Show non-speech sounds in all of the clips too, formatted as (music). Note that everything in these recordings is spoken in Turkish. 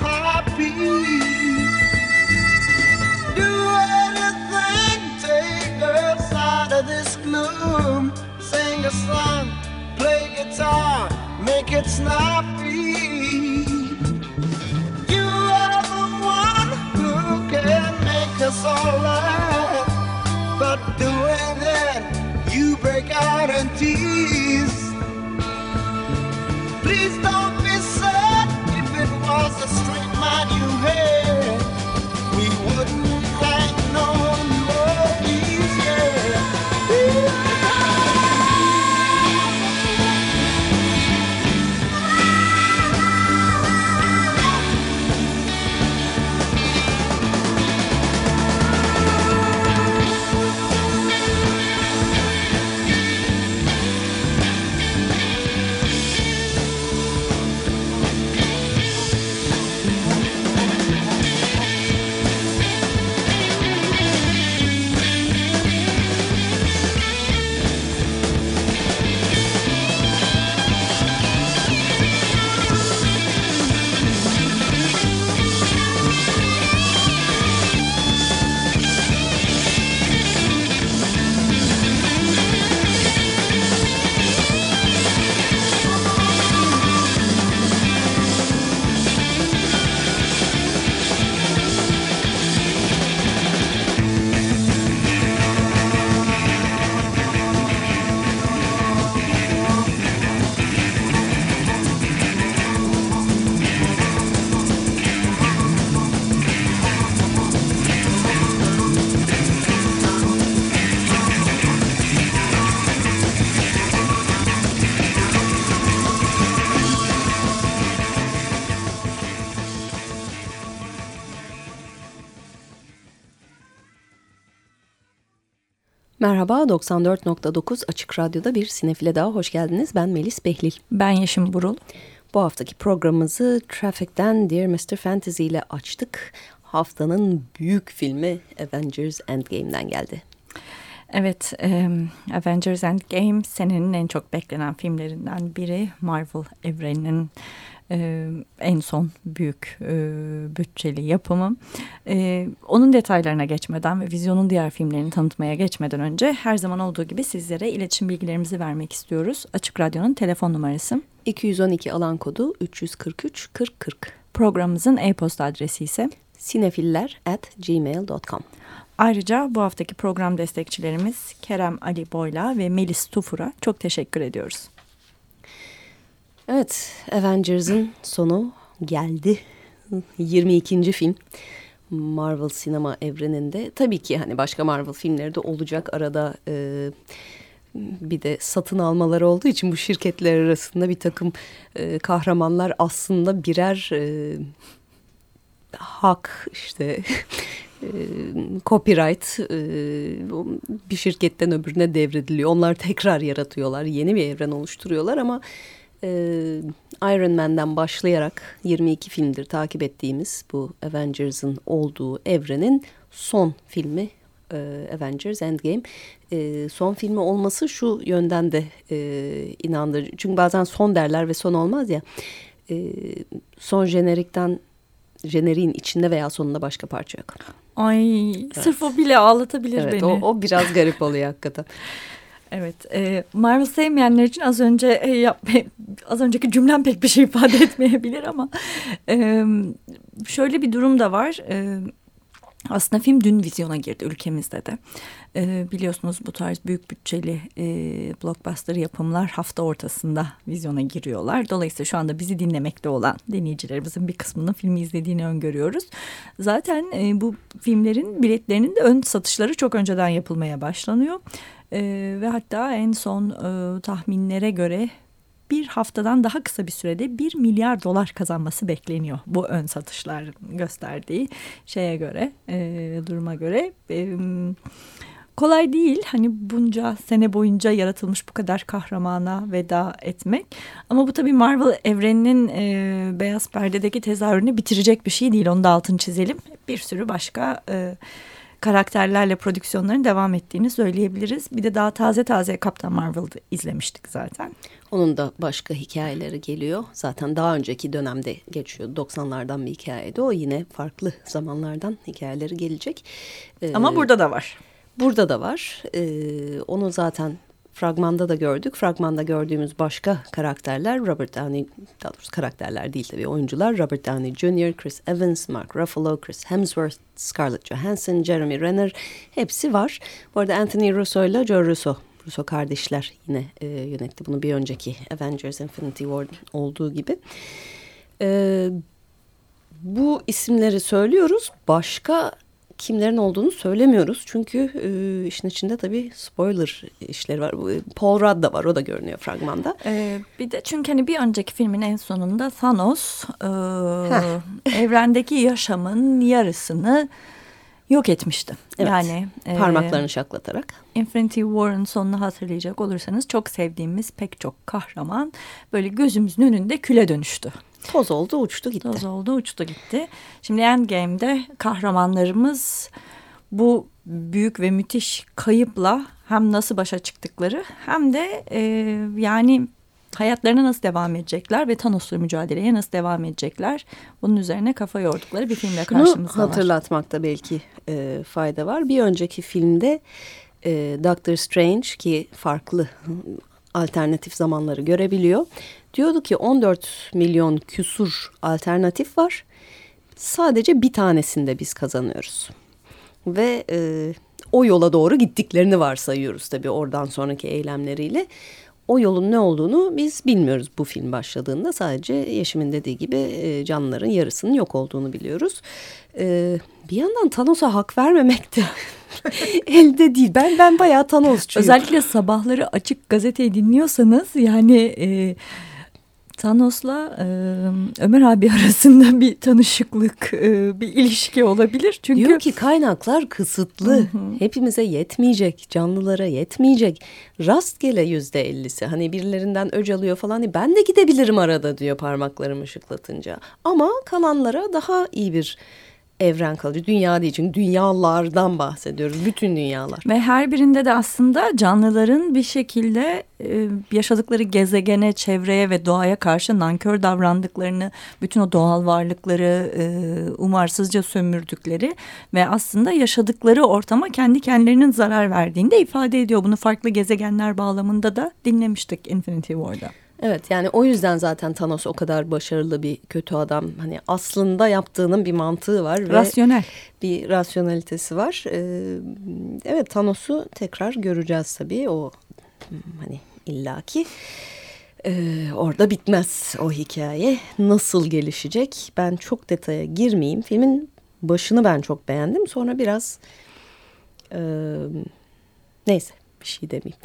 happy. Do anything, take out of this gloom. Sing a song, play guitar, make it snappy. You are the one who can make us all laugh. But doing you break in tears. Merhaba 94.9 Açık Radyo'da bir sinefile daha hoş geldiniz. Ben Melis Behlil. Ben Yeşim Burul. Bu haftaki programımızı Traffic'ten Dear Mr. Fantasy ile açtık. Haftanın büyük filmi Avengers Endgame'den geldi. Evet, um, Avengers Endgame senenin en çok beklenen filmlerinden biri. Marvel evreninin e, en son büyük e, bütçeli yapımı. E, onun detaylarına geçmeden ve vizyonun diğer filmlerini tanıtmaya geçmeden önce her zaman olduğu gibi sizlere iletişim bilgilerimizi vermek istiyoruz. Açık Radyo'nun telefon numarası 212 alan kodu 343 4040. Programımızın e-posta adresi ise sinefiller at gmail.com. Ayrıca bu haftaki program destekçilerimiz Kerem Ali Boyla ve Melis Tufur'a çok teşekkür ediyoruz. Evet, Avengers'ın sonu geldi. 22. film. Marvel sinema evreninde. Tabii ki hani başka Marvel filmleri de olacak arada e, bir de satın almaları olduğu için bu şirketler arasında bir takım e, kahramanlar aslında birer e, hak işte e, copyright e, bir şirketten öbürüne devrediliyor. Onlar tekrar yaratıyorlar, yeni bir evren oluşturuyorlar ama e, Iron Man'den başlayarak 22 filmdir takip ettiğimiz bu Avengers'ın olduğu evrenin son filmi e, Avengers Endgame. E, son filmi olması şu yönden de e, inandırıcı. Çünkü bazen son derler ve son olmaz ya. E, son jenerikten jeneriğin içinde veya sonunda başka parça yok. Ay evet. sırf o bile ağlatabilir evet, beni. O, o biraz garip oluyor hakikaten. (laughs) Evet, e, Marvel sevmeyenler için az önce e, yap, (laughs) az önceki cümlem pek bir şey ifade (laughs) etmeyebilir ama e, şöyle bir durum da var. E, aslında film dün vizyona girdi ülkemizde de. Ee, biliyorsunuz bu tarz büyük bütçeli e, blockbuster yapımlar hafta ortasında vizyona giriyorlar. Dolayısıyla şu anda bizi dinlemekte olan dinleyicilerimizin bir kısmının filmi izlediğini öngörüyoruz. Zaten e, bu filmlerin biletlerinin de ön satışları çok önceden yapılmaya başlanıyor. E, ve hatta en son e, tahminlere göre bir haftadan daha kısa bir sürede bir milyar dolar kazanması bekleniyor. Bu ön satışlar gösterdiği şeye göre, e, duruma göre. E, kolay değil hani bunca sene boyunca yaratılmış bu kadar kahramana veda etmek. Ama bu tabii Marvel evreninin e, beyaz perdedeki tezahürünü bitirecek bir şey değil. Onu da altını çizelim. Bir sürü başka... E, karakterlerle prodüksiyonların devam ettiğini söyleyebiliriz. Bir de daha taze taze Kaptan Marvel'ı izlemiştik zaten. Onun da başka hikayeleri geliyor. Zaten daha önceki dönemde geçiyor. 90'lardan bir hikayeydi. O yine farklı zamanlardan hikayeleri gelecek. Ee, Ama burada da var. Burada da var. Ee, onu zaten fragmanda da gördük. Fragmanda gördüğümüz başka karakterler Robert Downey, daha doğrusu karakterler değil tabii oyuncular. Robert Downey Jr., Chris Evans, Mark Ruffalo, Chris Hemsworth, Scarlett Johansson, Jeremy Renner hepsi var. Bu arada Anthony Russo ile Joe Russo, Russo kardeşler yine e, yönetti bunu bir önceki Avengers Infinity War olduğu gibi. E, bu isimleri söylüyoruz. Başka kimlerin olduğunu söylemiyoruz. Çünkü e, işin içinde tabii spoiler işleri var. Paul Rudd da var o da görünüyor fragmanda. Ee, bir de çünkü hani bir önceki filmin en sonunda Thanos e, (laughs) evrendeki yaşamın yarısını yok etmişti. Evet, yani e, parmaklarını e, şaklatarak. Infinity War'ın sonunu hatırlayacak olursanız çok sevdiğimiz pek çok kahraman böyle gözümüzün önünde küle dönüştü. Toz oldu uçtu gitti. Toz oldu uçtu gitti. Şimdi Endgame'de kahramanlarımız bu büyük ve müthiş kayıpla hem nasıl başa çıktıkları hem de e, yani hayatlarına nasıl devam edecekler ve Thanos'la mücadeleye nasıl devam edecekler bunun üzerine kafa yordukları bir filmle karşımızda Şunu hatırlatmakta belki e, fayda var. Bir önceki filmde e, Doctor Strange ki farklı alternatif zamanları görebiliyor. Diyordu ki 14 milyon küsur alternatif var. Sadece bir tanesinde biz kazanıyoruz. Ve e, o yola doğru gittiklerini varsayıyoruz tabii oradan sonraki eylemleriyle. O yolun ne olduğunu biz bilmiyoruz bu film başladığında. Sadece Yeşim'in dediği gibi e, canlıların yarısının yok olduğunu biliyoruz. E, bir yandan Thanos'a hak vermemek de (laughs) elde değil. Ben ben bayağı Thanosçuyum. Özellikle sabahları açık gazeteyi dinliyorsanız yani... E, Thanos'la e, Ömer abi (laughs) arasında bir tanışıklık, e, bir ilişki olabilir. Çünkü Diyor ki kaynaklar kısıtlı. Hı hı. Hepimize yetmeyecek, canlılara yetmeyecek. Rastgele yüzde ellisi. Hani birilerinden öc alıyor falan. Ben de gidebilirim arada diyor parmaklarımı ışıklatınca. Ama kalanlara daha iyi bir evren kalıyor. Dünya değil çünkü dünyalardan bahsediyoruz. Bütün dünyalar. Ve her birinde de aslında canlıların bir şekilde e, yaşadıkları gezegene, çevreye ve doğaya karşı nankör davrandıklarını, bütün o doğal varlıkları e, umarsızca sömürdükleri ve aslında yaşadıkları ortama kendi kendilerinin zarar verdiğini de ifade ediyor. Bunu farklı gezegenler bağlamında da dinlemiştik Infinity War'da. Evet yani o yüzden zaten Thanos o kadar başarılı bir kötü adam. Hani aslında yaptığının bir mantığı var ve Rasyonel. bir rasyonalitesi var. Ee, evet Thanos'u tekrar göreceğiz tabii o hani illaki. Ee, orada bitmez o hikaye. Nasıl gelişecek? Ben çok detaya girmeyeyim. Filmin başını ben çok beğendim. Sonra biraz e, neyse şey demeyeyim.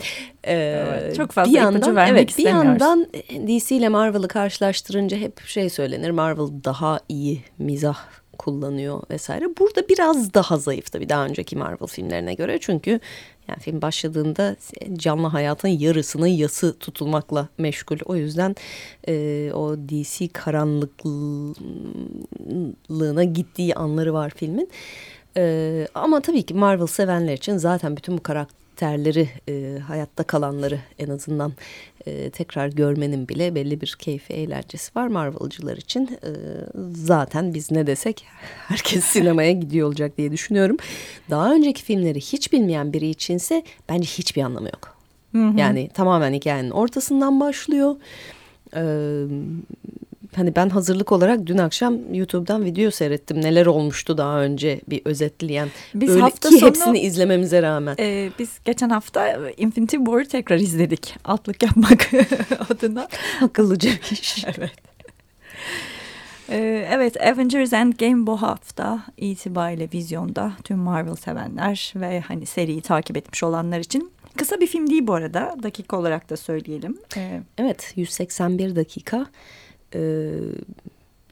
Ee, Evet, çok fazla bir yandan, vermek evet, bir yandan DC ile Marvel'ı karşılaştırınca hep şey söylenir. Marvel daha iyi mizah kullanıyor vesaire. Burada biraz daha zayıf tabii daha önceki Marvel filmlerine göre. Çünkü yani film başladığında canlı hayatın yarısının yası tutulmakla meşgul. O yüzden e, o DC karanlıklığına gittiği anları var filmin. E, ama tabii ki Marvel sevenler için zaten bütün bu karakterleri, e, hayatta kalanları en azından e, tekrar görmenin bile belli bir keyfi, eğlencesi var Marvel'cılar için. E, zaten biz ne desek herkes (laughs) sinemaya gidiyor olacak diye düşünüyorum. Daha önceki filmleri hiç bilmeyen biri içinse bence hiçbir anlamı yok. Yani tamamen hikayenin ortasından başlıyor. Ee, hani ben hazırlık olarak dün akşam YouTube'dan video seyrettim. Neler olmuştu daha önce bir özetleyen. Biz Öyle hafta ki sonu- hepsini izlememize rağmen. Ee, biz geçen hafta Infinity War'ı tekrar izledik. Altlık yapmak (laughs) adına. Akıllıca bir iş. (laughs) Evet. Ee, evet Avengers Endgame bu hafta itibariyle vizyonda tüm Marvel sevenler ve hani seriyi takip etmiş olanlar için. Kısa bir film değil bu arada dakika olarak da söyleyelim. Ee, Evet 181 dakika. Ee,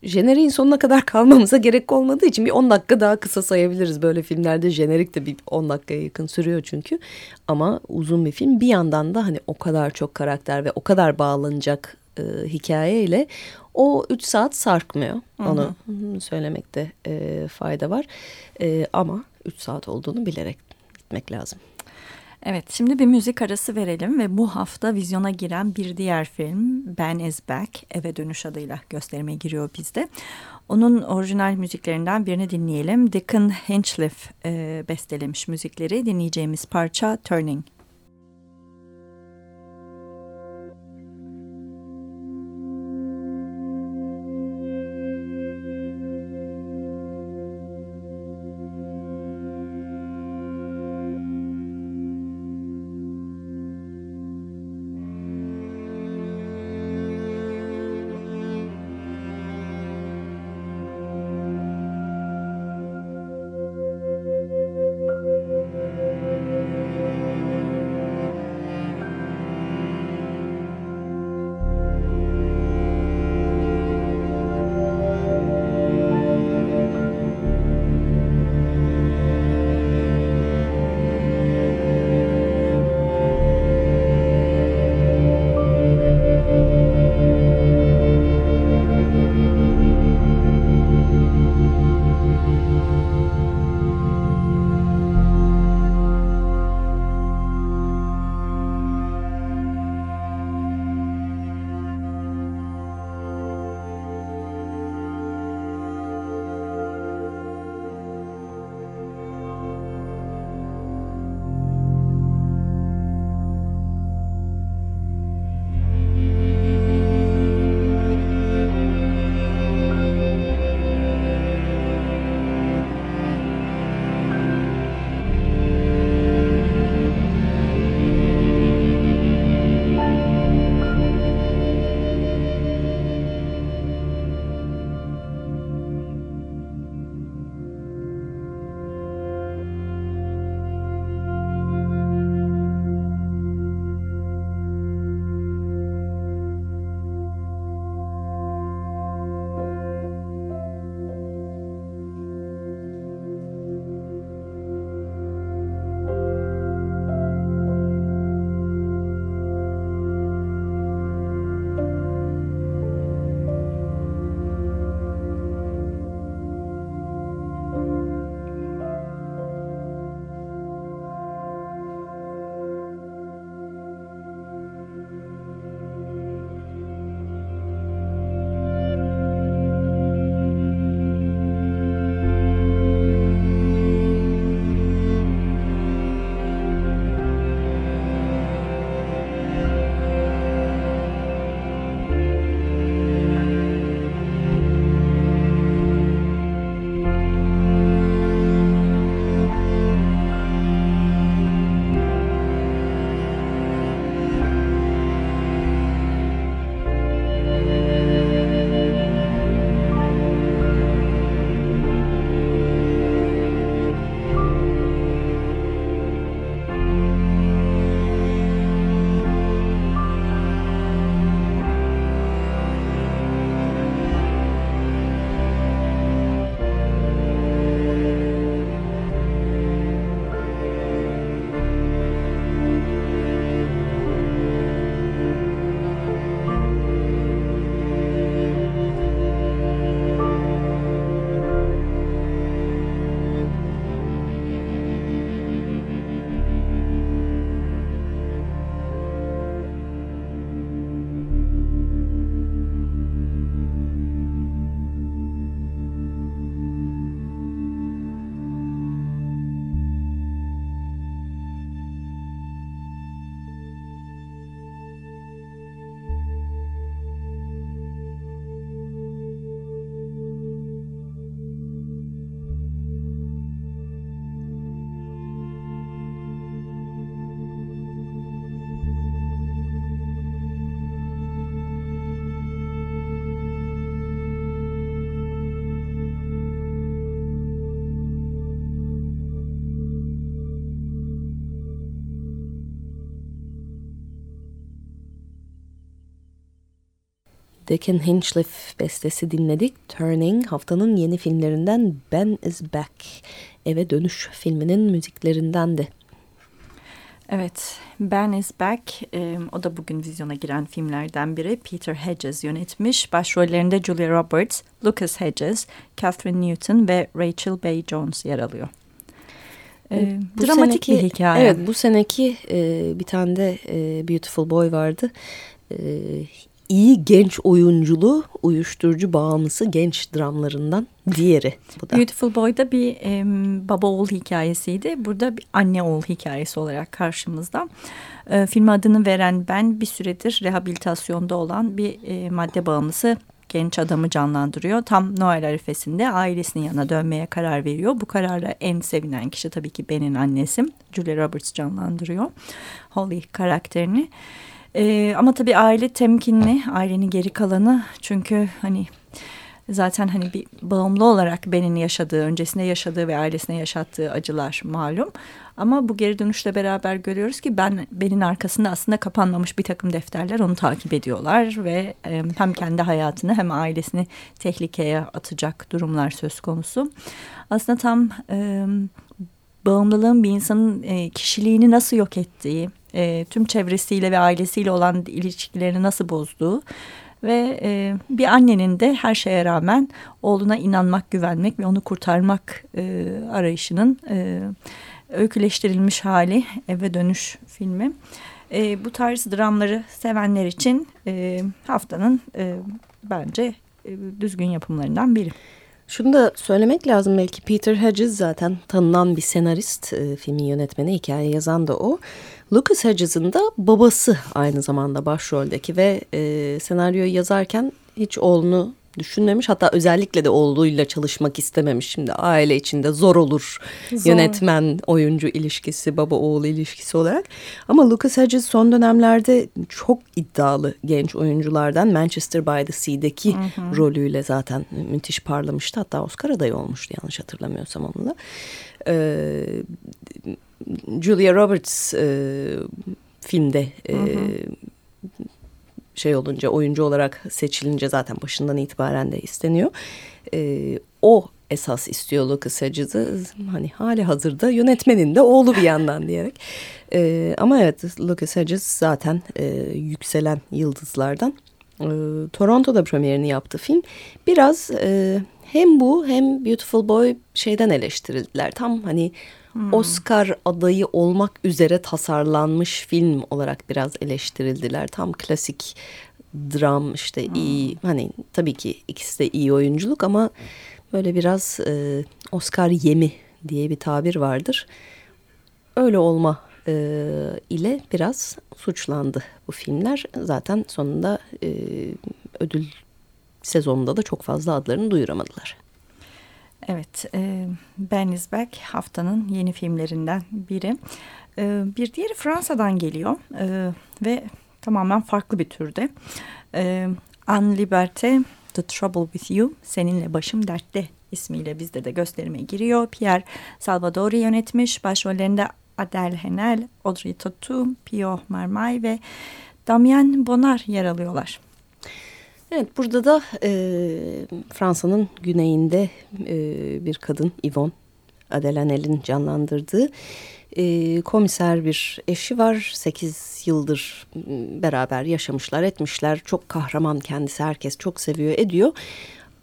jeneriğin sonuna kadar kalmamıza gerek olmadığı için bir 10 dakika daha kısa sayabiliriz. Böyle filmlerde jenerik de bir 10 dakikaya yakın sürüyor çünkü. Ama uzun bir film bir yandan da hani o kadar çok karakter ve o kadar bağlanacak e, hikayeyle o 3 saat sarkmıyor. Onu söylemekte e, fayda var. E, ama 3 saat olduğunu bilerek gitmek lazım. Evet şimdi bir müzik arası verelim ve bu hafta vizyona giren bir diğer film Ben Is Back Eve Dönüş adıyla gösterime giriyor bizde. Onun orijinal müziklerinden birini dinleyelim. Deacon Hinchliffe e, bestelemiş müzikleri dinleyeceğimiz parça. Turning Deccan Hinchliffe bestesi dinledik. Turning haftanın yeni filmlerinden Ben is Back. Eve Dönüş filminin müziklerindendi. Evet, Ben is Back. E, o da bugün vizyona giren filmlerden biri. Peter Hedges yönetmiş. Başrollerinde Julia Roberts, Lucas Hedges, Catherine Newton ve Rachel Bay Jones yer alıyor. E, bu dramatik seneki, bir hikaye. Evet, bu seneki e, bir tane de e, Beautiful Boy vardı. E, iyi genç oyunculuğu uyuşturucu bağımlısı genç dramlarından diğeri. Bu da. Beautiful Boy'da bir e, baba oğul hikayesiydi. Burada bir anne oğul hikayesi olarak karşımızda. E, film adını veren ben bir süredir rehabilitasyonda olan bir e, madde bağımlısı genç adamı canlandırıyor. Tam Noel arifesinde ailesinin yanına dönmeye karar veriyor. Bu kararla en sevinen kişi tabii ki Ben'in annesim. Julia Roberts canlandırıyor Holly karakterini. Ee, ama tabii aile temkinli, ailenin geri kalanı çünkü hani zaten hani bir bağımlı olarak benim yaşadığı, öncesinde yaşadığı ve ailesine yaşattığı acılar malum. Ama bu geri dönüşle beraber görüyoruz ki ben benim arkasında aslında kapanmamış bir takım defterler onu takip ediyorlar ve e, hem kendi hayatını hem ailesini tehlikeye atacak durumlar söz konusu. Aslında tam e, bağımlılığın bir insanın e, kişiliğini nasıl yok ettiği, e, tüm çevresiyle ve ailesiyle olan ilişkilerini nasıl bozduğu ve e, bir annenin de her şeye rağmen oğluna inanmak, güvenmek ve onu kurtarmak e, arayışının e, öyküleştirilmiş hali Eve Dönüş filmi. E, bu tarz dramları sevenler için e, haftanın e, bence e, düzgün yapımlarından biri. Şunu da söylemek lazım belki Peter Hedges zaten tanınan bir senarist, e, filmin yönetmeni, hikaye yazan da o. Lucas Hedges'in de babası aynı zamanda başroldeki ve e, senaryoyu yazarken hiç oğlunu düşünmemiş. Hatta özellikle de oğluyla çalışmak istememiş. Şimdi aile içinde zor olur zor. yönetmen oyuncu ilişkisi, baba oğul ilişkisi olarak. Ama Lucas Hedges son dönemlerde çok iddialı genç oyunculardan Manchester by the Sea'deki hı hı. rolüyle zaten müthiş parlamıştı. Hatta Oscar adayı olmuştu yanlış hatırlamıyorsam onunla. Ee, Julia Roberts e, filmde e, hı hı. şey olunca oyuncu olarak seçilince zaten başından itibaren de isteniyor. E, o esas istiyor Lucas Hedges'ı hani hali hazırda yönetmenin de oğlu bir yandan diyerek. E, ama evet Lucas Hedges zaten e, yükselen yıldızlardan. E, Toronto'da premierini yaptı film. Biraz e, hem bu hem Beautiful Boy şeyden eleştirildiler. Tam hani Hmm. Oscar adayı olmak üzere tasarlanmış film olarak biraz eleştirildiler. Tam klasik dram işte hmm. iyi hani tabii ki ikisi de iyi oyunculuk ama böyle biraz e, Oscar yemi diye bir tabir vardır. Öyle olma e, ile biraz suçlandı bu filmler. Zaten sonunda e, ödül sezonunda da çok fazla adlarını duyuramadılar. Evet, e, Ben is Back haftanın yeni filmlerinden biri. E, bir diğeri Fransa'dan geliyor e, ve tamamen farklı bir türde. E, Anne Liberté, The Trouble With You, Seninle Başım Dertte ismiyle bizde de gösterime giriyor. Pierre Salvadori yönetmiş. Başrollerinde Adèle Haenel, Audrey Tautou, Pio Marmay ve Damien Bonnard yer alıyorlar. Evet burada da e, Fransa'nın güneyinde e, bir kadın Yvonne Adelanel'in canlandırdığı e, komiser bir eşi var. Sekiz yıldır beraber yaşamışlar etmişler. Çok kahraman kendisi herkes çok seviyor ediyor.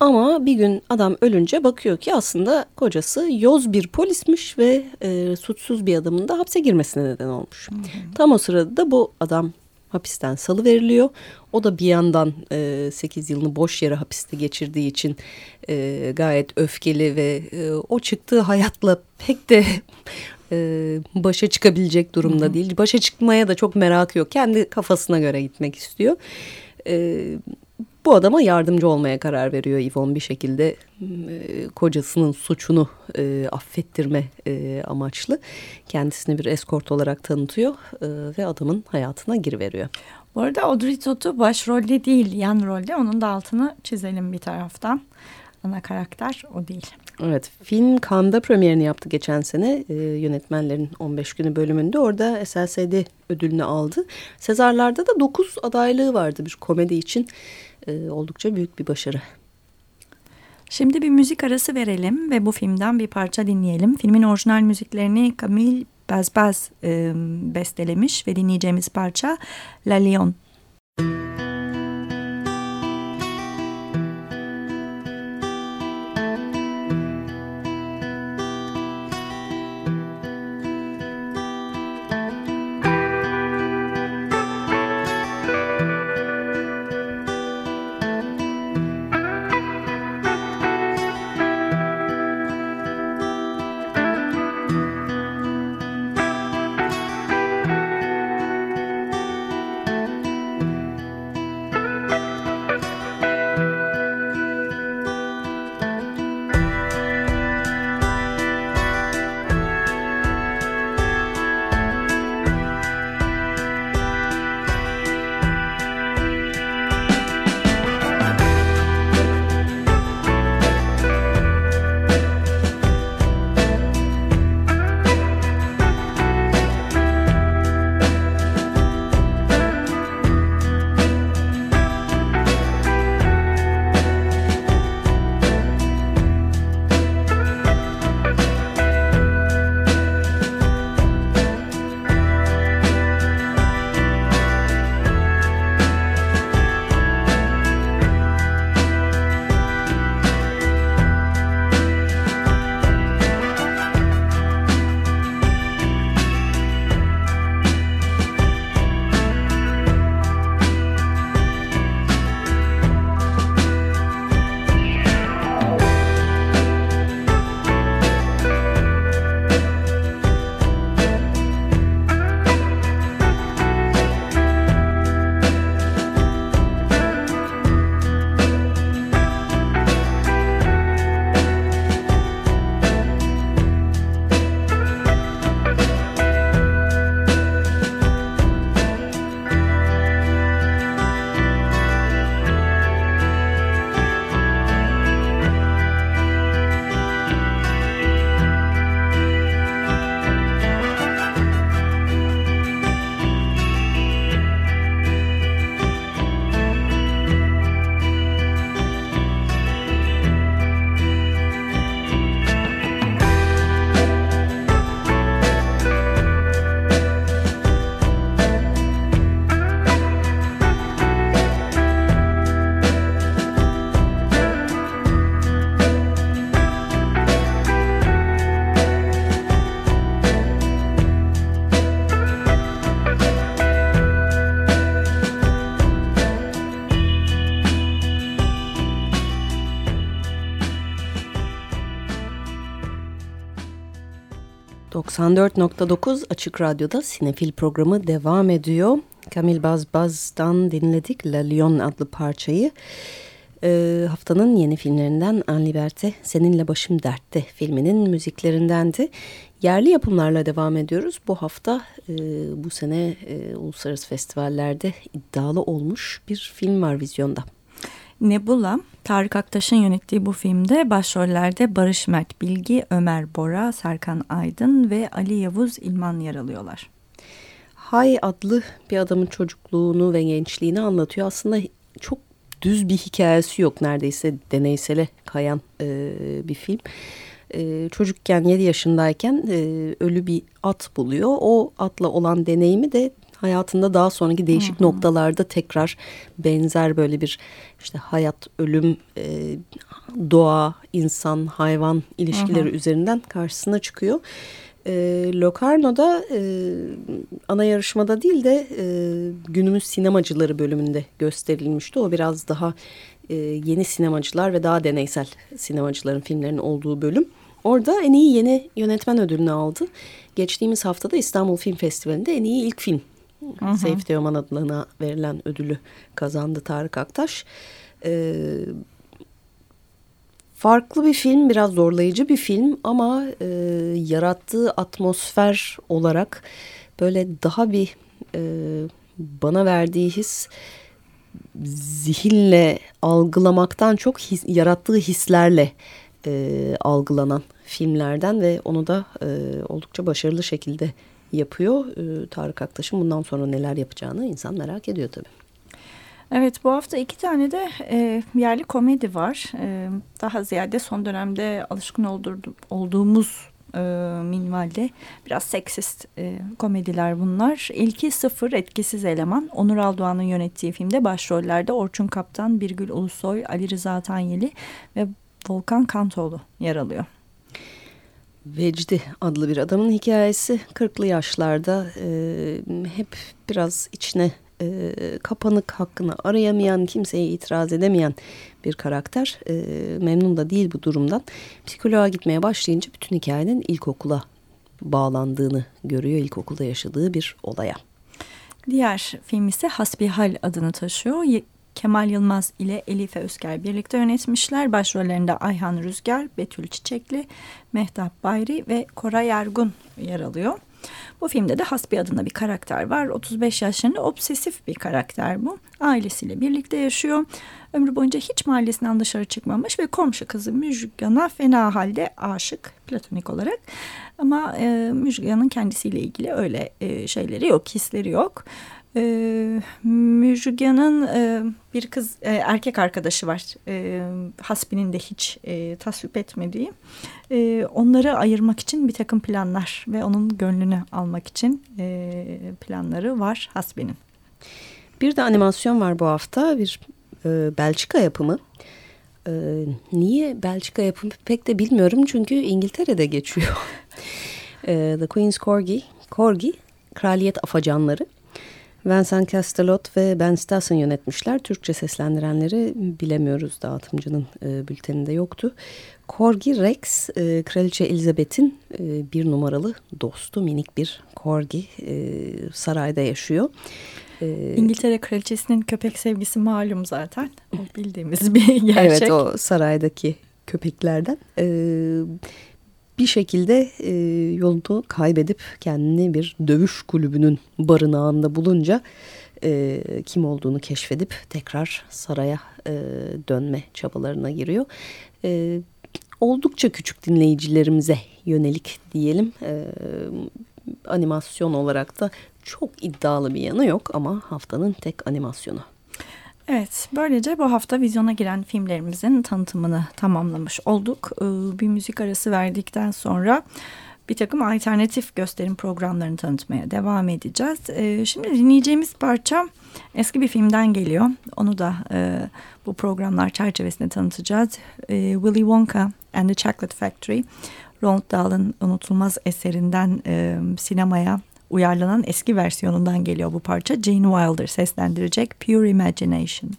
Ama bir gün adam ölünce bakıyor ki aslında kocası yoz bir polismiş ve e, suçsuz bir adamın da hapse girmesine neden olmuş. Hı hı. Tam o sırada da bu adam hapisten salı veriliyor. O da bir yandan e, 8 yılını boş yere hapiste geçirdiği için e, gayet öfkeli ve e, o çıktığı hayatla pek de (laughs) e, başa çıkabilecek durumda Hı -hı. değil. Başa çıkmaya da çok merak yok. Kendi kafasına göre gitmek istiyor. E, bu adama yardımcı olmaya karar veriyor Yvonne bir şekilde e, kocasının suçunu e, affettirme e, amaçlı. Kendisini bir eskort olarak tanıtıyor e, ve adamın hayatına giriveriyor. Bu arada Audrey Tautou başrolde değil yan rolde onun da altını çizelim bir taraftan. Ana karakter o değil. Evet film Cannes'da premierini yaptı geçen sene e, yönetmenlerin 15 günü bölümünde orada SLCD ödülünü aldı. Sezarlarda da 9 adaylığı vardı bir komedi için e, oldukça büyük bir başarı. Şimdi bir müzik arası verelim ve bu filmden bir parça dinleyelim. Filmin orijinal müziklerini Camille Bezbaz e, bestelemiş ve dinleyeceğimiz parça La Lyon. Müzik94.9 Açık Radyo'da Sinefil programı devam ediyor. Kamil Bazbaz'dan dinledik La Lyon adlı parçayı. Ee, haftanın yeni filmlerinden An Liberte Seninle Başım Dertte filminin müziklerindendi. Yerli yapımlarla devam ediyoruz. Bu hafta e, bu sene e, uluslararası festivallerde iddialı olmuş bir film var vizyonda. Nebula, Tarık Aktaş'ın yönettiği bu filmde başrollerde Barış Mert Bilgi, Ömer Bora, Serkan Aydın ve Ali Yavuz İlman yer alıyorlar. Hay adlı bir adamın çocukluğunu ve gençliğini anlatıyor. Aslında çok düz bir hikayesi yok neredeyse deneysele kayan e, bir film. E, çocukken 7 yaşındayken e, ölü bir at buluyor. O atla olan deneyimi de hayatında daha sonraki değişik hı hı. noktalarda tekrar benzer böyle bir işte hayat, ölüm, e, doğa, insan, hayvan ilişkileri hı hı. üzerinden karşısına çıkıyor. E, Locarno'da e, ana yarışmada değil de e, günümüz sinemacıları bölümünde gösterilmişti. O biraz daha e, yeni sinemacılar ve daha deneysel sinemacıların filmlerinin olduğu bölüm. Orada en iyi yeni yönetmen ödülünü aldı. Geçtiğimiz haftada İstanbul Film Festivali'nde en iyi ilk film Hı Seyfi Teoman adına verilen ödülü kazandı Tarık Aktaş. Ee, farklı bir film, biraz zorlayıcı bir film ama e, yarattığı atmosfer olarak böyle daha bir e, bana verdiği his zihinle algılamaktan çok his, yarattığı hislerle e, algılanan filmlerden ve onu da e, oldukça başarılı şekilde yapıyor. E, Tarık Aktaş'ın bundan sonra neler yapacağını insan merak ediyor tabii. Evet bu hafta iki tane de e, yerli komedi var. E, daha ziyade son dönemde alışkın oldurdu, olduğumuz e, minvalde biraz seksist e, komediler bunlar. İlki Sıfır Etkisiz Eleman. Onur Aldoğan'ın yönettiği filmde başrollerde Orçun Kaptan, Birgül Ulusoy, Ali Rıza Tanyeli ve Volkan Kantoğlu yer alıyor. Vecdi adlı bir adamın hikayesi 40'lı yaşlarda e, hep biraz içine e, kapanık hakkını arayamayan, kimseye itiraz edemeyen bir karakter. E, memnun da değil bu durumdan. Psikoloğa gitmeye başlayınca bütün hikayenin ilkokula bağlandığını görüyor. İlkokulda yaşadığı bir olaya. Diğer film ise Hasbihal adını taşıyor. Kemal Yılmaz ile Elife Özker birlikte yönetmişler. Başrollerinde Ayhan Rüzgar, Betül Çiçekli, Mehtap Bayri ve Koray Ergun yer alıyor. Bu filmde de Hasbi adında bir karakter var. 35 yaşlarında obsesif bir karakter bu. Ailesiyle birlikte yaşıyor. Ömrü boyunca hiç mahallesinden dışarı çıkmamış ve komşu kızı Müjgan'a fena halde aşık platonik olarak. Ama e, Müjgan'ın kendisiyle ilgili öyle e, şeyleri yok, hisleri yok. E, Müjgan'ın e, bir kız e, erkek arkadaşı var. E, Hasbi'nin de hiç e, tasvip etmediği. E, onları ayırmak için bir takım planlar ve onun gönlünü almak için e, planları var Hasbi'nin. Bir de animasyon var bu hafta. Bir e, Belçika yapımı. E, niye Belçika yapımı pek de bilmiyorum çünkü İngiltere'de geçiyor. (laughs) e, The Queen's Corgi, Corgi, Kraliyet Afacanları. Vincent Castelot ve Ben Stassen yönetmişler. Türkçe seslendirenleri bilemiyoruz dağıtımcının e, bülteninde yoktu. Corgi Rex, e, Kraliçe Elizabeth'in e, bir numaralı dostu minik bir Corgi e, sarayda yaşıyor. Ee, İngiltere Kraliçesi'nin köpek sevgisi malum zaten. O bildiğimiz bir (laughs) gerçek. Evet o saraydaki köpeklerden. Ee, bir şekilde e, yolunu kaybedip kendini bir dövüş kulübünün barınağında bulunca e, kim olduğunu keşfedip tekrar saraya e, dönme çabalarına giriyor. E, oldukça küçük dinleyicilerimize yönelik diyelim. E, animasyon olarak da çok iddialı bir yanı yok ama haftanın tek animasyonu. Evet, böylece bu hafta vizyona giren filmlerimizin tanıtımını tamamlamış olduk. Ee, bir müzik arası verdikten sonra bir takım alternatif gösterim programlarını tanıtmaya devam edeceğiz. Ee, şimdi dinleyeceğimiz parça eski bir filmden geliyor. Onu da e, bu programlar çerçevesinde tanıtacağız. Ee, Willy Wonka and the Chocolate Factory. Roald Dahl'ın unutulmaz eserinden e, sinemaya uyarlanan eski versiyonundan geliyor bu parça. Jane Wilder seslendirecek Pure Imagination.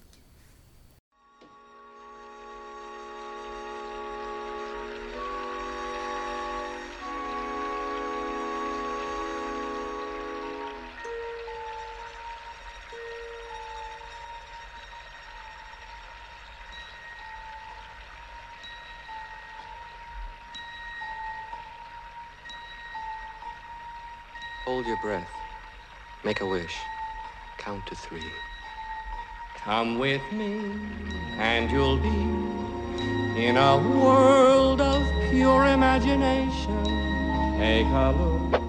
Breath. Make a wish. Count to three. Come with me, and you'll be in a world of pure imagination. Take a look,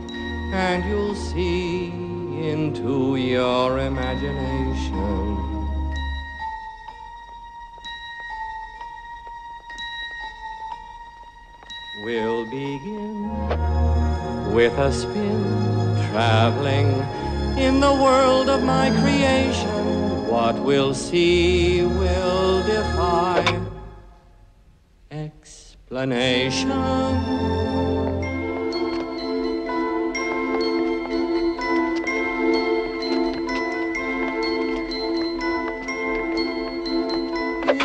and you'll see into your imagination. We'll begin with a spin Traveling in the world of my creation, what we'll see will defy explanation.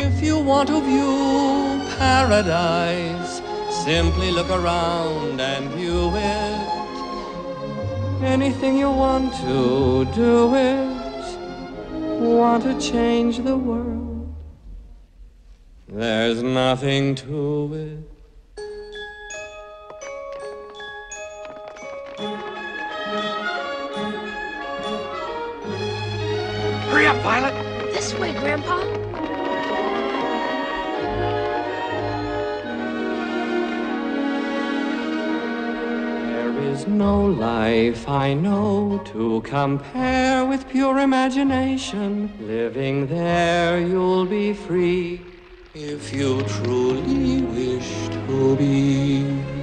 If you want to view paradise, simply look around and view it. Anything you want to do it. Want to change the world. There's nothing to it. Hurry up, Violet! This way, Grandpa. No life I know to compare with pure imagination. Living there, you'll be free if you truly wish to be.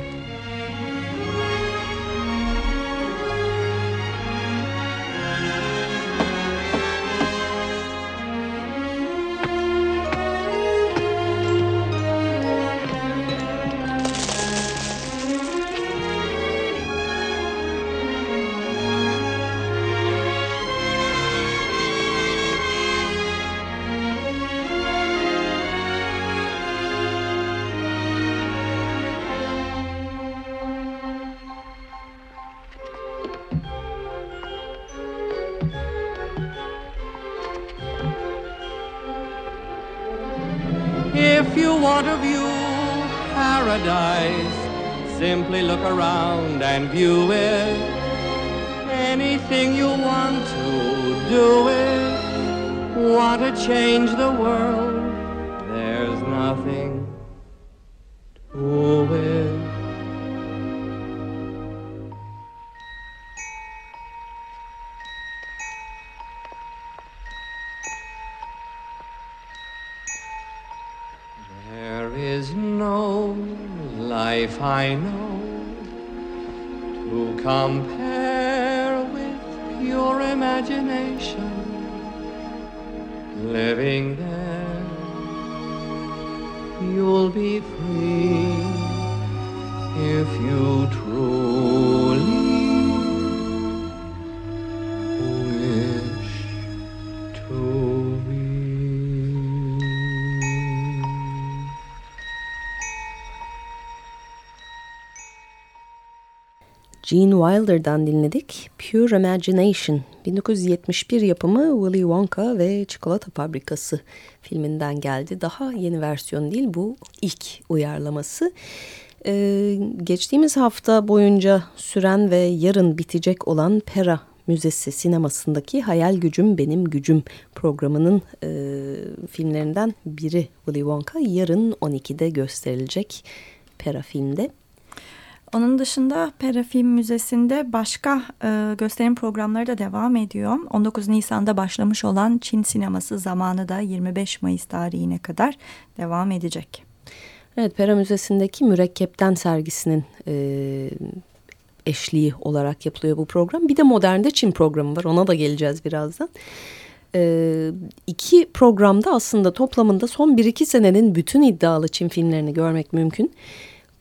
Look around and view it. Anything you want to do it. Want to change the world? There's nothing to it. There is no life I know compare with pure imagination. Living there, you'll be free if you Gene Wilder'dan dinledik. Pure Imagination 1971 yapımı Willy Wonka ve Çikolata Fabrikası filminden geldi. Daha yeni versiyon değil bu ilk uyarlaması. Ee, geçtiğimiz hafta boyunca süren ve yarın bitecek olan Pera Müzesi sinemasındaki Hayal Gücüm Benim Gücüm programının e, filmlerinden biri Willy Wonka. Yarın 12'de gösterilecek Pera filmde. Onun dışında Pera Film Müzesi'nde başka e, gösterim programları da devam ediyor. 19 Nisan'da başlamış olan Çin sineması zamanı da 25 Mayıs tarihine kadar devam edecek. Evet, Pera Müzesi'ndeki Mürekkepten sergisinin e, eşliği olarak yapılıyor bu program. Bir de modernde Çin programı var, ona da geleceğiz birazdan. E, iki programda aslında toplamında son 1-2 senenin bütün iddialı Çin filmlerini görmek mümkün.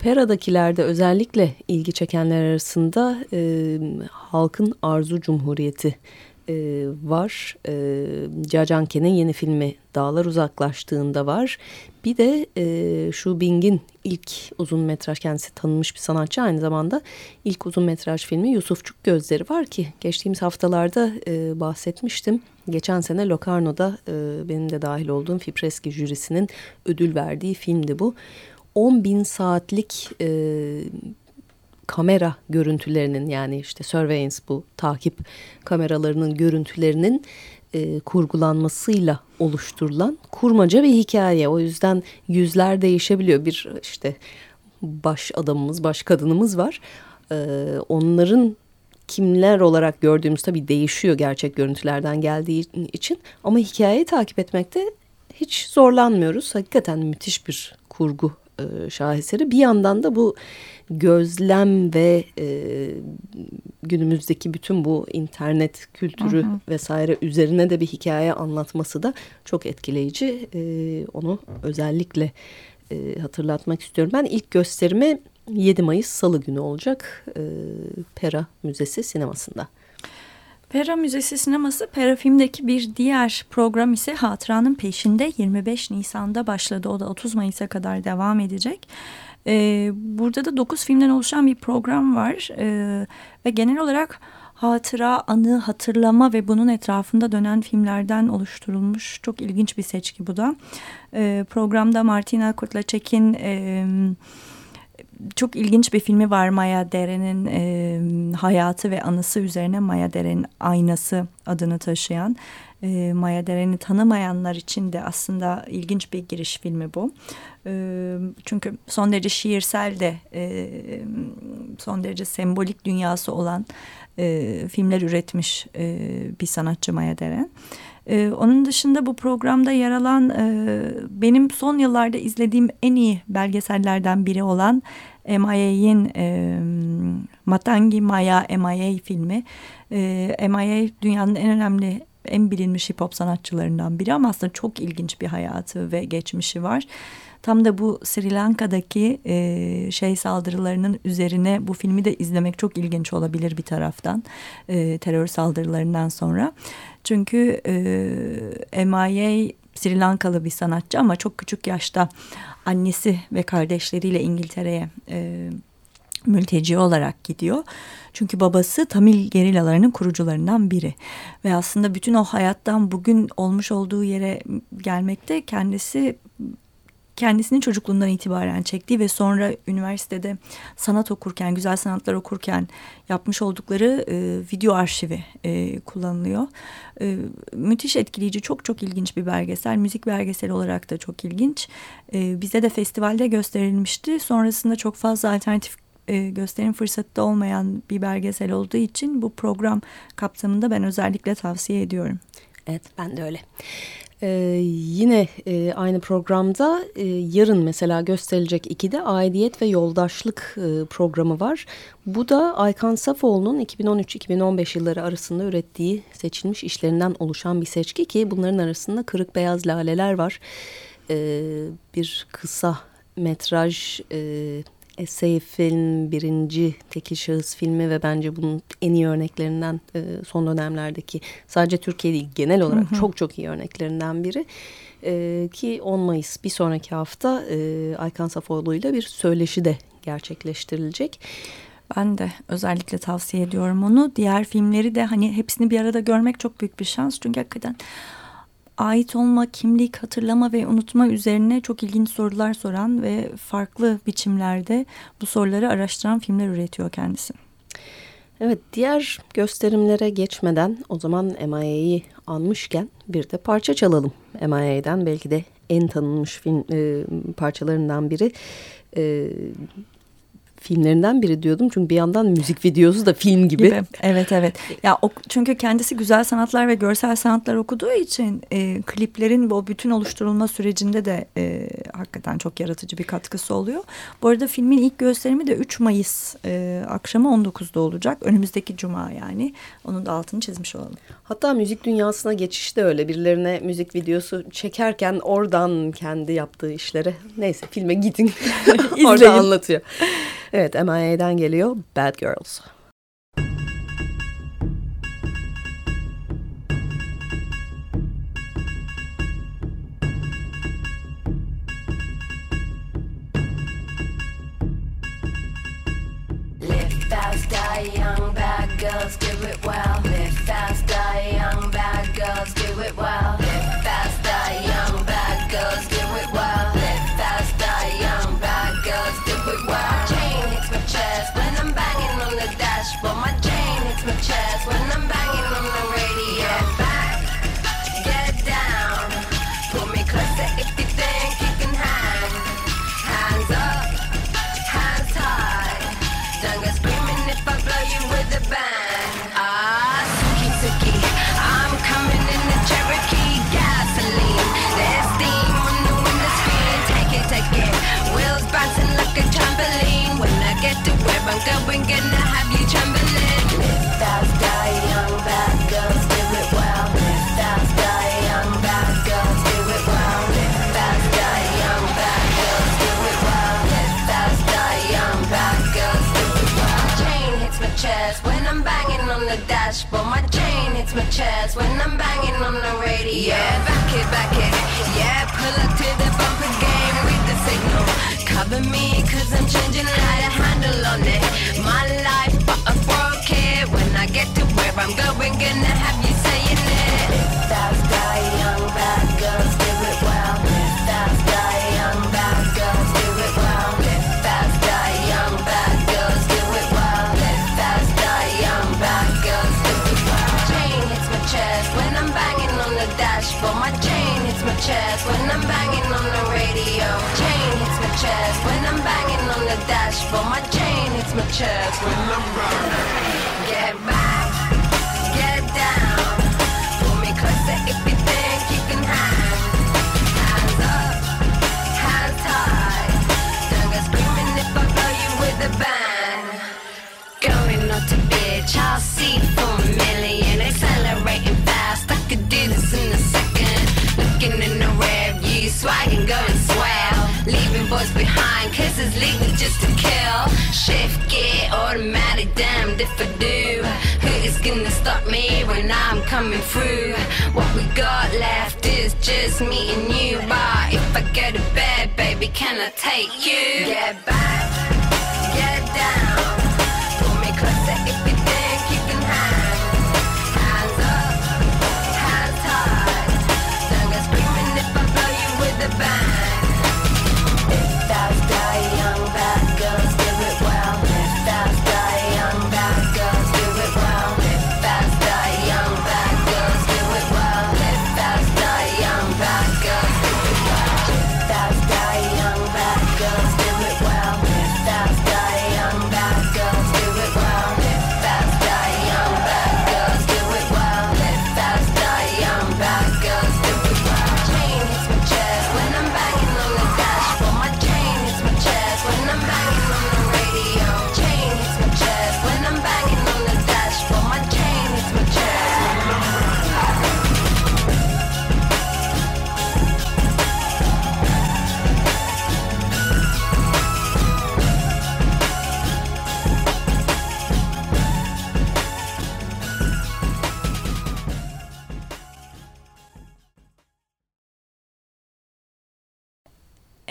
Pera'dakilerde özellikle ilgi çekenler arasında e, Halkın Arzu Cumhuriyeti e, var. E, Cacanke'nin yeni filmi Dağlar Uzaklaştığında var. Bir de e, Şu Bing'in ilk uzun metraj kendisi tanınmış bir sanatçı aynı zamanda ilk uzun metraj filmi Yusufçuk Gözleri var ki geçtiğimiz haftalarda e, bahsetmiştim. Geçen sene Locarno'da e, benim de dahil olduğum Fipreski jürisinin ödül verdiği filmdi bu. 10 bin saatlik e, kamera görüntülerinin yani işte surveillance bu takip kameralarının görüntülerinin e, kurgulanmasıyla oluşturulan kurmaca bir hikaye. O yüzden yüzler değişebiliyor. Bir işte baş adamımız, baş kadınımız var. E, onların kimler olarak gördüğümüz tabii değişiyor gerçek görüntülerden geldiği için. Ama hikayeyi takip etmekte hiç zorlanmıyoruz. Hakikaten müthiş bir kurgu e, şaheseri. Bir yandan da bu gözlem ve e, günümüzdeki bütün bu internet kültürü hı hı. vesaire üzerine de bir hikaye anlatması da çok etkileyici. E, onu özellikle e, hatırlatmak istiyorum. Ben ilk gösterimi 7 Mayıs Salı günü olacak e, Pera Müzesi sinemasında. Pera Müzesi Sineması Pera Film'deki bir diğer program ise Hatıranın Peşinde 25 Nisan'da başladı. O da 30 Mayıs'a kadar devam edecek. Ee, burada da 9 filmden oluşan bir program var ee, ve genel olarak hatıra, anı, hatırlama ve bunun etrafında dönen filmlerden oluşturulmuş çok ilginç bir seçki bu da. Ee, programda Martina Kurtlaçek'in... E, çok ilginç bir filmi var Maya Deren'in e, hayatı ve anısı üzerine Maya Deren'in aynası adını taşıyan E, Maya Deren'i tanımayanlar için de aslında ilginç bir giriş filmi bu. E, çünkü son derece şiirsel de e, son derece sembolik dünyası olan e, filmler üretmiş e, bir sanatçı Maya Deren. Ee, onun dışında bu programda yer alan e, benim son yıllarda izlediğim en iyi belgesellerden biri olan MIA'in e, Matangi Maya MIA filmi. E, MIA dünyanın en önemli en bilinmiş hip hop sanatçılarından biri ama aslında çok ilginç bir hayatı ve geçmişi var. Tam da bu Sri Lanka'daki e, şey saldırılarının üzerine bu filmi de izlemek çok ilginç olabilir bir taraftan. E, terör saldırılarından sonra. Çünkü e, MIA Sri Lankalı bir sanatçı ama çok küçük yaşta annesi ve kardeşleriyle İngiltere'ye e, mülteci olarak gidiyor. Çünkü babası Tamil gerillalarının kurucularından biri. Ve aslında bütün o hayattan bugün olmuş olduğu yere gelmekte kendisi kendisinin çocukluğundan itibaren çektiği ve sonra üniversitede sanat okurken, güzel sanatlar okurken yapmış oldukları e, video arşivi e, kullanılıyor. E, müthiş etkileyici, çok çok ilginç bir belgesel. Müzik belgeseli olarak da çok ilginç. E, bize de festivalde gösterilmişti. Sonrasında çok fazla alternatif e, gösterim fırsatı da olmayan bir belgesel olduğu için bu program kapsamında ben özellikle tavsiye ediyorum. Evet ben de öyle. Ee, yine e, aynı programda e, yarın mesela gösterilecek ikide aidiyet ve yoldaşlık e, programı var. Bu da Aykan Safoğlu'nun 2013-2015 yılları arasında ürettiği seçilmiş işlerinden oluşan bir seçki ki bunların arasında Kırık Beyaz Laleler var. Ee, bir kısa metraj e, film birinci tekil şahıs filmi ve bence bunun en iyi örneklerinden e, son dönemlerdeki sadece Türkiye değil genel olarak hı hı. çok çok iyi örneklerinden biri. E, ki 10 Mayıs bir sonraki hafta e, Aykan Safoğlu ile bir söyleşi de gerçekleştirilecek. Ben de özellikle tavsiye ediyorum onu. Diğer filmleri de hani hepsini bir arada görmek çok büyük bir şans. Çünkü hakikaten ait olma, kimlik, hatırlama ve unutma üzerine çok ilginç sorular soran ve farklı biçimlerde bu soruları araştıran filmler üretiyor kendisi. Evet diğer gösterimlere geçmeden o zaman MIA'yı anmışken bir de parça çalalım. MIA'den belki de en tanınmış film e, parçalarından biri. E, filmlerinden biri diyordum. Çünkü bir yandan müzik videosu da film gibi. gibi. Evet evet. Ya o, çünkü kendisi güzel sanatlar ve görsel sanatlar okuduğu için e, kliplerin bu bütün oluşturulma sürecinde de e, hakikaten çok yaratıcı bir katkısı oluyor. Bu arada filmin ilk gösterimi de 3 Mayıs e, akşamı 19'da olacak. Önümüzdeki cuma yani. Onun da altını çizmiş olalım. Hatta müzik dünyasına geçiş de öyle. Birilerine müzik videosu çekerken oradan kendi yaptığı işlere neyse filme gidin. (laughs) Orada anlatıyor. Evet MIA'den geliyor Bad Girls. Live fast, die young, bad girls do it well. Chest when I'm banging on the radio. Get back, get down. Pull me closer if you think you can hang. Hands up, hands high. Don't go screaming if I blow you with a bang. Ah, Suki Suki, I'm coming in the Cherokee gasoline. There's steam on the window screen. Take it, take it. Wheels bouncing like a trampoline. When I get to where I'm going, gonna have on the. My chain hits my chest when I'm banging on the radio. Yeah, back it, back it. Yeah, pull up to the bumper game, read the signal. Cover me, cause I'm changing light, a handle on it. My life, but a broke it. When I get to where I'm going, gonna have chest when I'm banging on the radio. Chain hits my chest when I'm banging on the dashboard. My chain hits my chest when I'm banging, Get back. Kisses leaving just to kill. Shift gear, automatic, damned if I do. Who is gonna stop me when I'm coming through? What we got left is just me and you. But if I go to bed, baby, can I take you? Get back, get down.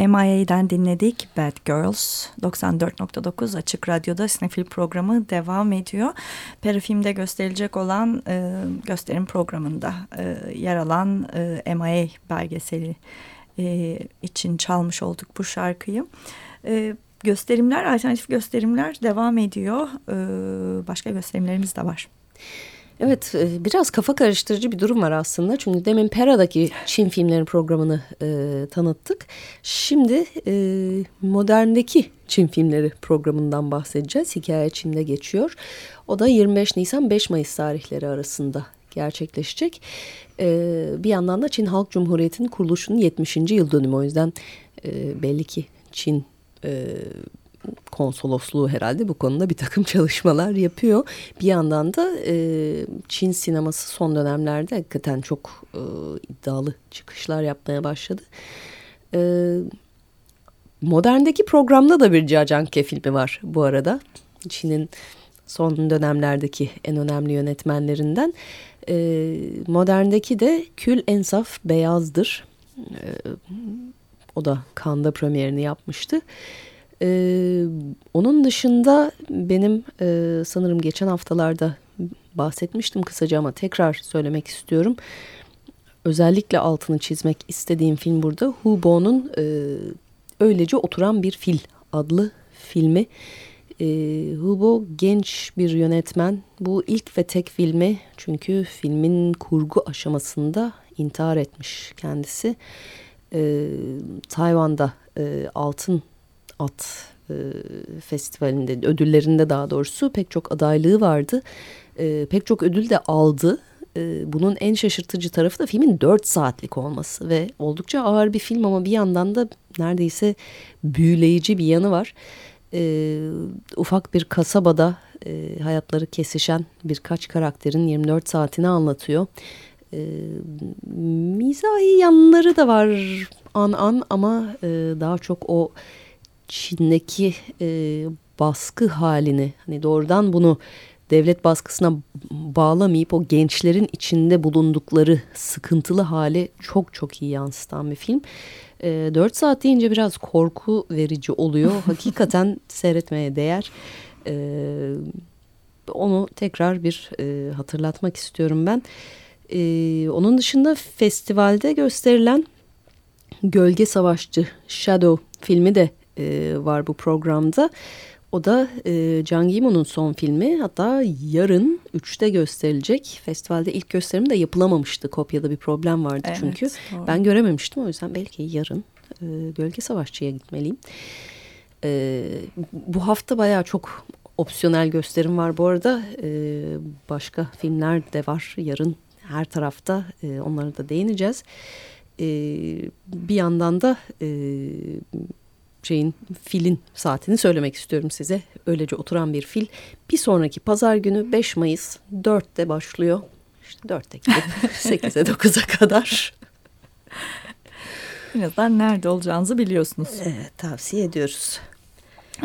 MIA'den dinledik Bad Girls 94.9 Açık Radyo'da Sinefil programı devam ediyor. Perifim'de gösterilecek olan e, gösterim programında e, yer alan e, MIA belgeseli e, için çalmış olduk bu şarkıyı. E, gösterimler, alternatif gösterimler devam ediyor. E, başka gösterimlerimiz de var. Evet e, biraz kafa karıştırıcı bir durum var aslında. Çünkü demin Pera'daki Çin filmlerin programını e, tanıttık. Şimdi e, moderndeki Çin filmleri programından bahsedeceğiz. Hikaye Çin'de geçiyor. O da 25 Nisan 5 Mayıs tarihleri arasında gerçekleşecek. E, bir yandan da Çin Halk Cumhuriyeti'nin kuruluşunun 70. yıl dönümü. O yüzden e, belli ki Çin e, konsolosluğu herhalde bu konuda bir takım (laughs) çalışmalar yapıyor. Bir yandan da e, Çin sineması son dönemlerde hakikaten çok e, iddialı çıkışlar yapmaya başladı. E, moderndeki programda da bir Cacanke filmi var bu arada. Çin'in son dönemlerdeki en önemli yönetmenlerinden. E, moderndeki de Kül Ensaf Beyazdır. E, o da Cannes'da premierini yapmıştı. Ee, onun dışında benim e, sanırım geçen haftalarda bahsetmiştim kısaca ama tekrar söylemek istiyorum. Özellikle altını çizmek istediğim film burada Hubo'nun e, Öylece Oturan Bir Fil adlı filmi. E, Hubo genç bir yönetmen. Bu ilk ve tek filmi çünkü filmin kurgu aşamasında intihar etmiş kendisi. E, Tayvan'da e, altın At e, Festivali'nde ödüllerinde daha doğrusu pek çok adaylığı vardı. E, pek çok ödül de aldı. E, bunun en şaşırtıcı tarafı da filmin 4 saatlik olması ve oldukça ağır bir film ama bir yandan da neredeyse büyüleyici bir yanı var. E, ufak bir kasabada e, hayatları kesişen birkaç karakterin 24 saatini anlatıyor. E, mizahi yanları da var an an ama e, daha çok o Çin'deki e, baskı halini hani doğrudan bunu devlet baskısına bağlamayıp o gençlerin içinde bulundukları sıkıntılı hali çok çok iyi yansıtan bir film. E, 4 saat deyince biraz korku verici oluyor. (laughs) Hakikaten seyretmeye değer. E, onu tekrar bir e, hatırlatmak istiyorum ben. E, onun dışında festivalde gösterilen Gölge Savaşçı Shadow filmi de e, var bu programda. O da e, Can Gimo'nun son filmi. Hatta yarın 3'te gösterilecek. Festivalde ilk gösterim de yapılamamıştı. Kopyada bir problem vardı Evet, çünkü. doğru. Ben görememiştim o yüzden belki yarın e, Gölge Savaşçı'ya gitmeliyim. E, bu hafta bayağı çok opsiyonel gösterim var bu arada. E, başka filmler de var yarın her tarafta. E, onlara da değineceğiz. E, bir yandan da e, şeyin filin saatini söylemek istiyorum size. Öylece oturan bir fil. Bir sonraki pazar günü 5 Mayıs 4'te başlıyor. İşte 4'te gidip (laughs) 8'e 9'a kadar. Azından nerede olacağınızı biliyorsunuz. Evet, tavsiye ediyoruz.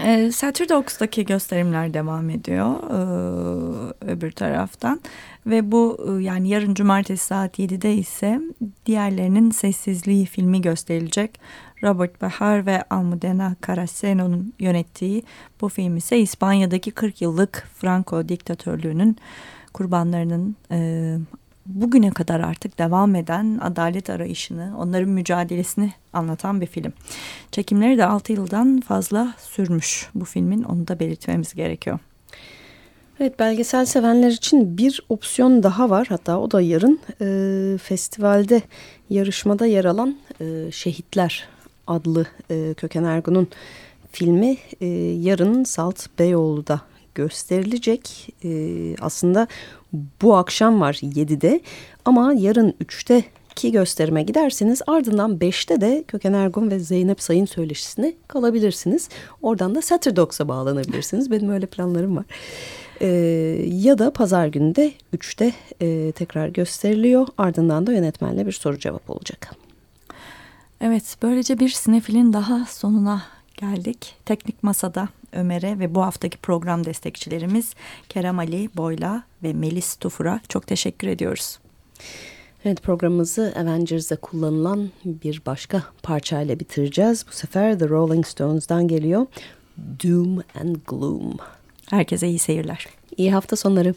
Ee, Saturday Oaks'taki gösterimler devam ediyor ee, öbür taraftan ve bu e, yani yarın cumartesi saat 7'de ise diğerlerinin Sessizliği filmi gösterilecek. Robert Bahar ve Almudena Caraceno'nun yönettiği bu film ise İspanya'daki 40 yıllık Franco diktatörlüğünün kurbanlarının e, bugüne kadar artık devam eden adalet arayışını, onların mücadelesini anlatan bir film. Çekimleri de 6 yıldan fazla sürmüş bu filmin, onu da belirtmemiz gerekiyor. Evet belgesel sevenler için bir opsiyon daha var. Hatta o da yarın e, festivalde yarışmada yer alan e, Şehitler adlı e, Köken Ergun'un filmi e, yarın Salt Beyoğlu'da gösterilecek. E, aslında bu akşam var 7'de ama yarın 3'te ki gösterime giderseniz ardından 5'te de Köken Ergun ve Zeynep Sayın söyleşisine kalabilirsiniz. Oradan da Saturdogs'a bağlanabilirsiniz. Benim öyle planlarım var. Ee, ya da pazar günü de 3'te e, tekrar gösteriliyor. Ardından da yönetmenle bir soru cevap olacak. Evet böylece bir sinefilin daha sonuna geldik. Teknik Masa'da Ömer'e ve bu haftaki program destekçilerimiz Kerem Ali Boyla ve Melis Tufur'a çok teşekkür ediyoruz. Evet programımızı Avengers'da kullanılan bir başka parçayla bitireceğiz. Bu sefer The Rolling Stones'dan geliyor. Doom and Gloom. Herkese iyi seyirler. İyi hafta sonları.